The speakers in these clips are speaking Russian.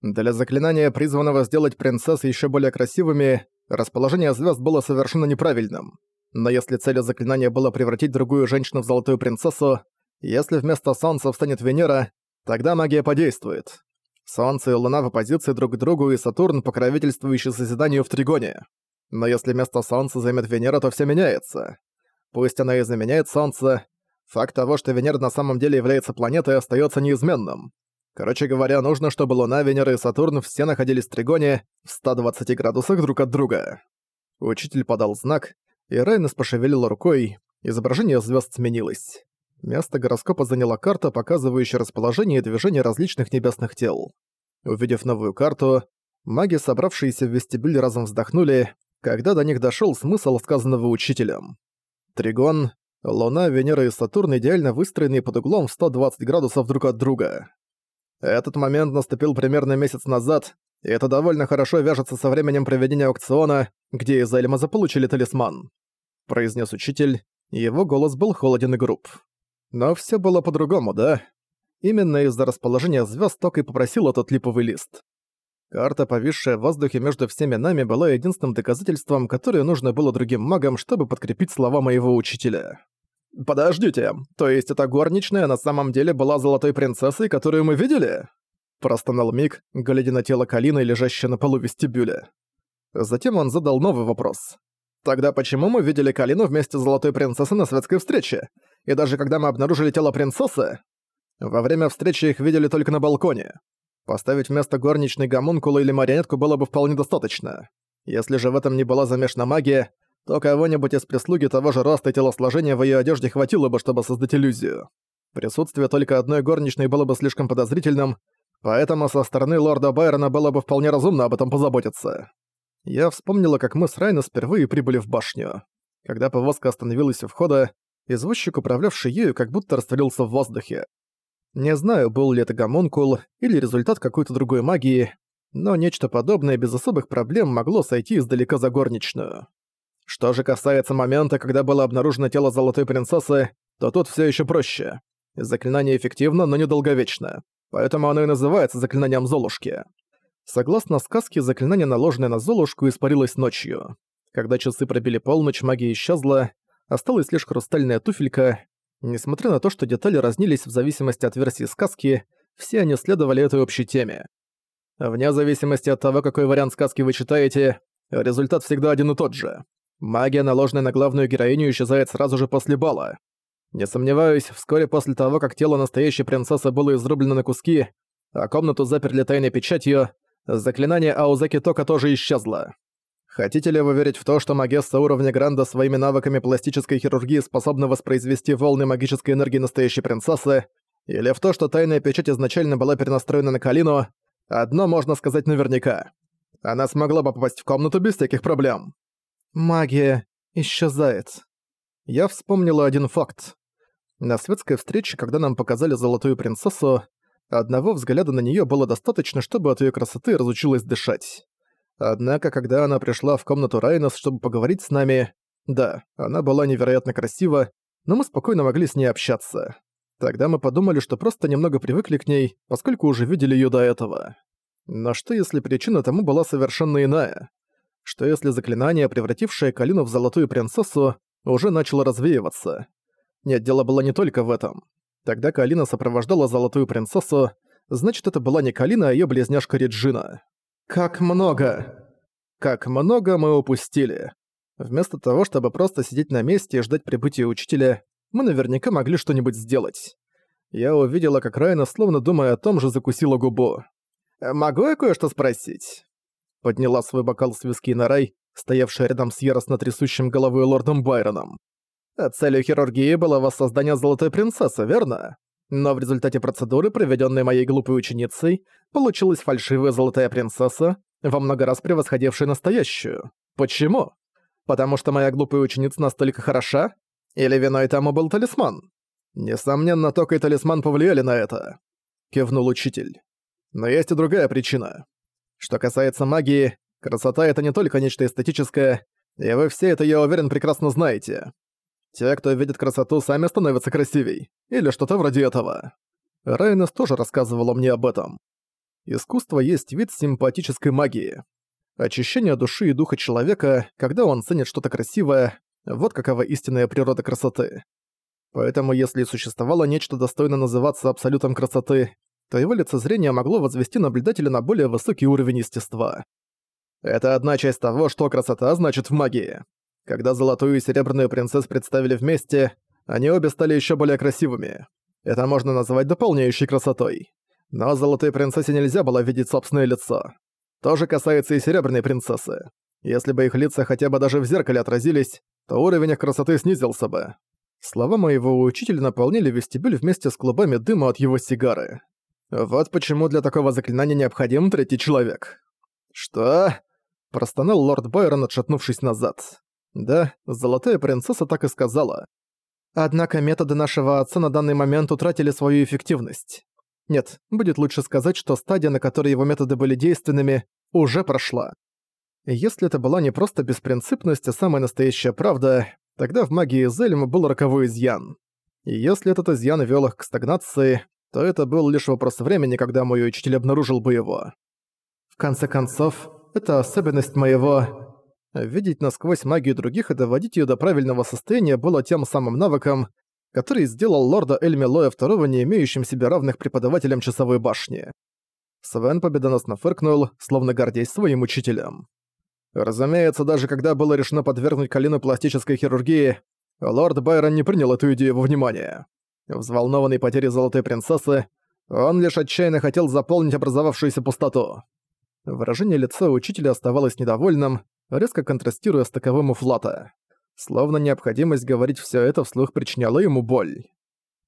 Для заклинания, призванного сделать принцесс еще более красивыми, расположение звезд было совершенно неправильным. Но если целью заклинания было превратить другую женщину в золотую принцессу, если вместо Солнца встанет Венера, тогда магия подействует. Солнце и Луна в оппозиции друг к другу и Сатурн, покровительствующий созиданию в Тригоне. Но если место Солнца займет Венера, то все меняется. Пусть она и заменяет Солнце, факт того, что Венера на самом деле является планетой, остается неизменным. Короче говоря, нужно, чтобы Луна, Венера и Сатурн все находились в Тригоне в 120 градусах друг от друга. Учитель подал знак, и Райнес пошевелила рукой, изображение звезд сменилось. Место гороскопа заняла карта, показывающая расположение и движение различных небесных тел. Увидев новую карту, маги, собравшиеся в вестибюле, разом вздохнули, когда до них дошел смысл сказанного учителем. Тригон, Луна, Венера и Сатурн идеально выстроены под углом в 120 градусов друг от друга. Этот момент наступил примерно месяц назад, и это довольно хорошо вяжется со временем проведения аукциона, где из Эльма заполучили талисман. Произнес учитель, его голос был холоден и груб. Но все было по-другому, да? Именно из-за расположения звезд Ток и попросил этот липовый лист. Карта, повисшая в воздухе между всеми нами, была единственным доказательством, которое нужно было другим магам, чтобы подкрепить слова моего учителя. «Подождите, то есть эта горничная на самом деле была золотой принцессой, которую мы видели?» Простонал Мик, глядя на тело Калины, лежащее на полу вестибюля. Затем он задал новый вопрос. «Тогда почему мы видели Калину вместе с золотой принцессой на светской встрече? И даже когда мы обнаружили тело принцессы? Во время встречи их видели только на балконе. Поставить вместо горничной гомункула или марионетку было бы вполне достаточно. Если же в этом не была замешана магия, то кого-нибудь из прислуги того же роста и телосложения в её одежде хватило бы, чтобы создать иллюзию. Присутствие только одной горничной было бы слишком подозрительным, поэтому со стороны лорда Байрона было бы вполне разумно об этом позаботиться. Я вспомнила, как мы с Райна впервые прибыли в башню. Когда повозка остановилась у входа, извозчик, управлявший ею, как будто растворился в воздухе. Не знаю, был ли это гомункул или результат какой-то другой магии, но нечто подобное без особых проблем могло сойти издалека за горничную. Что же касается момента, когда было обнаружено тело Золотой Принцессы, то тут все еще проще. Заклинание эффективно, но недолговечно. Поэтому оно и называется заклинанием Золушки. Согласно сказке, заклинание, наложенное на Золушку, испарилось ночью. Когда часы пробили полночь, магия исчезла, осталась лишь хрустальная туфелька. Несмотря на то, что детали разнились в зависимости от версии сказки, все они следовали этой общей теме. Вне зависимости от того, какой вариант сказки вы читаете, результат всегда один и тот же. Магия, наложенная на главную героиню, исчезает сразу же после бала. Не сомневаюсь, вскоре после того, как тело настоящей принцессы было изрублено на куски, а комнату заперли тайной печатью, заклинание Аузаки Тока тоже исчезло. Хотите ли вы верить в то, что магесса уровня Гранда своими навыками пластической хирургии способна воспроизвести волны магической энергии настоящей принцессы, или в то, что тайная печать изначально была перенастроена на Калину, одно можно сказать наверняка. Она смогла бы попасть в комнату без всяких проблем. Магия исчезает. Я вспомнила один факт. На светской встрече, когда нам показали золотую принцессу, одного взгляда на неё было достаточно, чтобы от её красоты разучилась дышать. Однако, когда она пришла в комнату Райнос, чтобы поговорить с нами, да, она была невероятно красива, но мы спокойно могли с ней общаться. Тогда мы подумали, что просто немного привыкли к ней, поскольку уже видели её до этого. Но что если причина тому была совершенно иная? Что если заклинание, превратившее Калину в золотую принцессу, уже начало развеиваться. Нет, дело было не только в этом. Тогда Калина сопровождала золотую принцессу, значит, это была не Калина, а её близняшка Реджина. Как много! Как много мы упустили. Вместо того, чтобы просто сидеть на месте и ждать прибытия учителя, мы наверняка могли что-нибудь сделать. Я увидела, как Райна, словно думая о том же, закусила губу. «Могу я кое-что спросить?» Подняла свой бокал с виски на рай, стоявшая рядом с яростно трясущим головой лордом Байроном. Целью хирургии было воссоздание Золотой Принцессы, верно? Но в результате процедуры, проведенной моей глупой ученицей, получилась фальшивая Золотая Принцесса, во много раз превосходившая настоящую. Почему? Потому что моя глупая ученица настолько хороша? Или виной тому был талисман? Несомненно, только и талисман повлияли на это. Кивнул учитель. Но есть и другая причина. Что касается магии, красота — это не только нечто эстетическое, и вы все это, я уверен, прекрасно знаете. Те, кто видит красоту, сами становятся красивей. Или что-то вроде этого. Райнес тоже рассказывала мне об этом. искусство есть вид симпатической магии. Очищение души и духа человека, когда он ценит что-то красивое, вот какова истинная природа красоты. Поэтому если существовало нечто достойно называться абсолютом красоты, то его лицезрение могло возвести наблюдателя на более высокий уровень естества. Это одна часть того, что красота значит в магии. Когда золотую и серебряную принцесс представили вместе, они обе стали еще более красивыми. Это можно назвать дополняющей красотой. Но золотой принцессе нельзя было видеть собственное лицо. То же касается и серебряной принцессы. Если бы их лица хотя бы даже в зеркале отразились, то уровень их красоты снизился бы. Слова моего учителя наполнили вестибюль вместе с клубами дыма от его сигары. Вот почему для такого заклинания необходим третий человек. «Что?» – простонал лорд Байрон, отшатнувшись назад. Да, золотая принцесса так и сказала. Однако методы нашего отца на данный момент утратили свою эффективность. Нет, будет лучше сказать, что стадия, на которой его методы были действенными, уже прошла. Если это была не просто беспринципность, а самая настоящая правда, тогда в магии Зельма был роковой изъян. И если этот изъян вел их к стагнации, то это был лишь вопрос времени, когда мой учитель обнаружил бы его. В конце концов, это особенность моего... Видеть насквозь магию других и доводить ее до правильного состояния было тем самым навыком, который сделал лорда Эльмилоя II не имеющим себе равных преподавателем часовой башни. Свен победоносно фыркнул, словно гордясь своим учителем. Разумеется, даже когда было решено подвергнуть Калину пластической хирургии, лорд Байрон не принял эту идею во внимание. Взволнованный потерей Золотой Принцессы, он лишь отчаянно хотел заполнить образовавшуюся пустоту. Выражение лица учителя оставалось недовольным, резко контрастируя с таковым у Флата словно необходимость говорить все это вслух причиняла ему боль.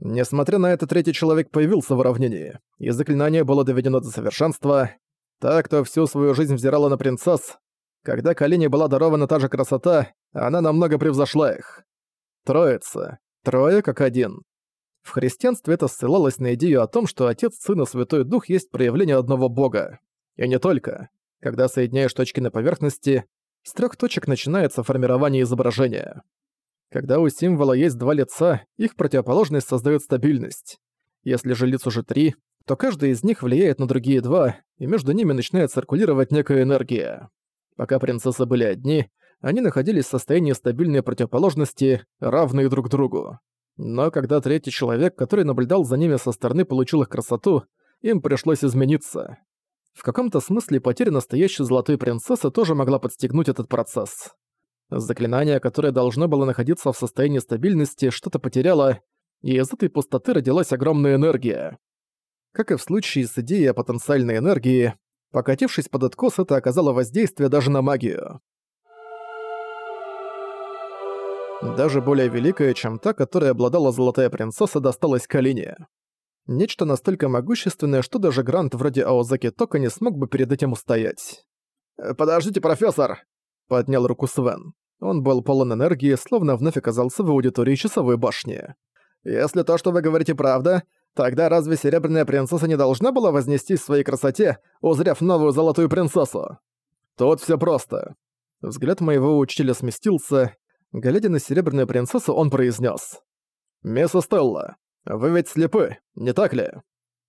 Несмотря на это, третий человек появился в уравнении, и заклинание было доведено до совершенства. Та, кто всю свою жизнь взирала на принцесс, когда Калине была дарована та же красота, она намного превзошла их. Троица. Трое как один. В христианстве это ссылалось на идею о том, что Отец, Сын и Святой Дух есть проявление одного Бога. И не только. Когда соединяешь точки на поверхности, с трех точек начинается формирование изображения. Когда у символа есть два лица, их противоположность создает стабильность. Если же лиц уже три, то каждый из них влияет на другие два, и между ними начинает циркулировать некая энергия. Пока принцессы были одни, они находились в состоянии стабильной противоположности, равные друг другу. Но когда третий человек, который наблюдал за ними со стороны, получил их красоту, им пришлось измениться. В каком-то смысле потеря настоящей золотой принцессы тоже могла подстегнуть этот процесс. Заклинание, которое должно было находиться в состоянии стабильности, что-то потеряло, и из этой пустоты родилась огромная энергия. Как и в случае с идеей о потенциальной энергии, покатившись под откос, это оказало воздействие даже на магию. Даже более великая, чем та, которой обладала Золотая Принцесса, досталась Калине. Нечто настолько могущественное, что даже Грант вроде Аозаки Тока не смог бы перед этим устоять. «Э, «Подождите, профессор!» — поднял руку Свен. Он был полон энергии, словно вновь оказался в аудитории часовой башни. «Если то, что вы говорите, правда, тогда разве Серебряная Принцесса не должна была вознестись в своей красоте, узрев новую Золотую Принцессу?» «Тут все просто». Взгляд моего учителя сместился. Глядя на Серебряную Принцессу, он произнес: «Мисс Стелла, вы ведь слепы, не так ли?»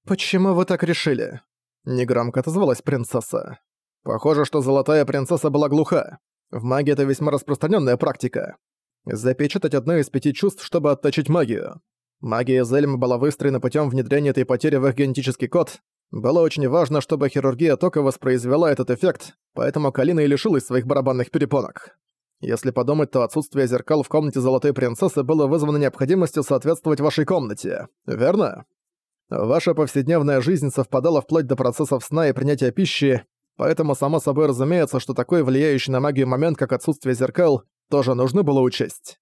«Почему вы так решили?» Негромко отозвалась принцесса. «Похоже, что золотая принцесса была глуха. В магии это весьма распространенная практика. Запечатать одно из пяти чувств, чтобы отточить магию. Магия Зельма была выстроена путем внедрения этой потери в их генетический код. Было очень важно, чтобы хирургия тока воспроизвела этот эффект, поэтому Калина и лишилась своих барабанных перепонок. Если подумать, то отсутствие зеркал в комнате Золотой Принцессы было вызвано необходимостью соответствовать вашей комнате, верно? Ваша повседневная жизнь совпадала вплоть до процессов сна и принятия пищи, поэтому само собой разумеется, что такой влияющий на магию момент, как отсутствие зеркал, тоже нужно было учесть.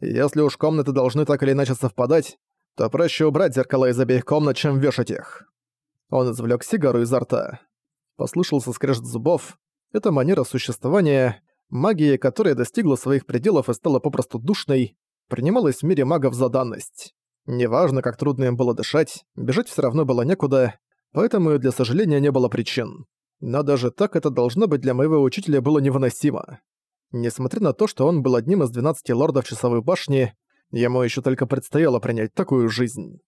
Если уж комнаты должны так или иначе совпадать, то проще убрать зеркала из обеих комнат, чем вешать их. Он извлек сигару изо рта. Послышался скрежет зубов. Это манера существования, Магия, которая достигла своих пределов и стала попросту душной, принималась в мире магов за данность. Неважно, как трудно им было дышать, бежать все равно было некуда, поэтому и для сожаления не было причин. Но даже так это должно быть для моего учителя было невыносимо. Несмотря на то, что он был одним из 12 лордов Часовой башни, ему еще только предстояло принять такую жизнь.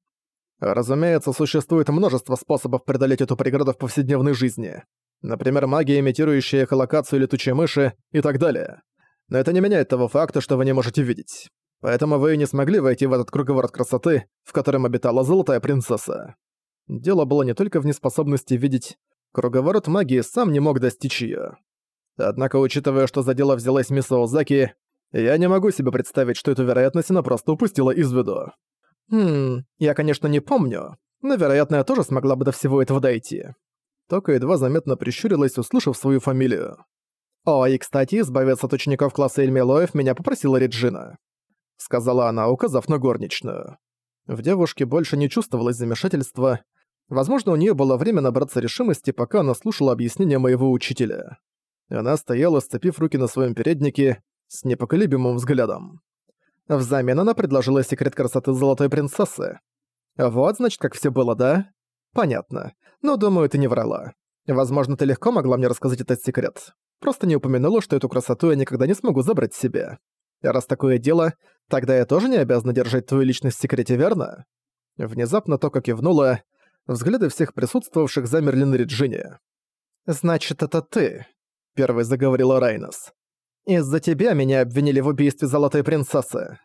Разумеется, существует множество способов преодолеть эту преграду в повседневной жизни. Например, магия, имитирующая эхолокацию летучей мыши и так далее. Но это не меняет того факта, что вы не можете видеть. Поэтому вы не смогли войти в этот круговорот красоты, в котором обитала золотая принцесса. Дело было не только в неспособности видеть, круговорот магии сам не мог достичь её. Однако, учитывая, что за дело взялась мисс Озаки, я не могу себе представить, что эту вероятность она просто упустила из виду. Хм, я, конечно, не помню, но, вероятно, я тоже смогла бы до всего этого дойти. Тока едва заметно прищурилась, услышав свою фамилию. «О, и, кстати, избавиться от учеников класса Эльмилоев меня попросила Реджина», — сказала она, указав на горничную. В девушке больше не чувствовалось замешательства. Возможно, у нее было время набраться решимости, пока она слушала объяснения моего учителя. Она стояла, сцепив руки на своем переднике, с непоколебимым взглядом. Взамен она предложила секрет красоты золотой принцессы. Вот, значит, как все было, да? Понятно. Но, думаю, ты не врала. Возможно, ты легко могла мне рассказать этот секрет. Просто не упомянула, что эту красоту я никогда не смогу забрать себе. Раз такое дело, тогда я тоже не обязана держать твою личность в секрете, верно? Внезапно Тока кивнула. Взгляды всех присутствовавших замерли на Реджине. «Значит, это ты», — первой заговорила Райнос. «Из-за тебя меня обвинили в убийстве Золотой Принцессы».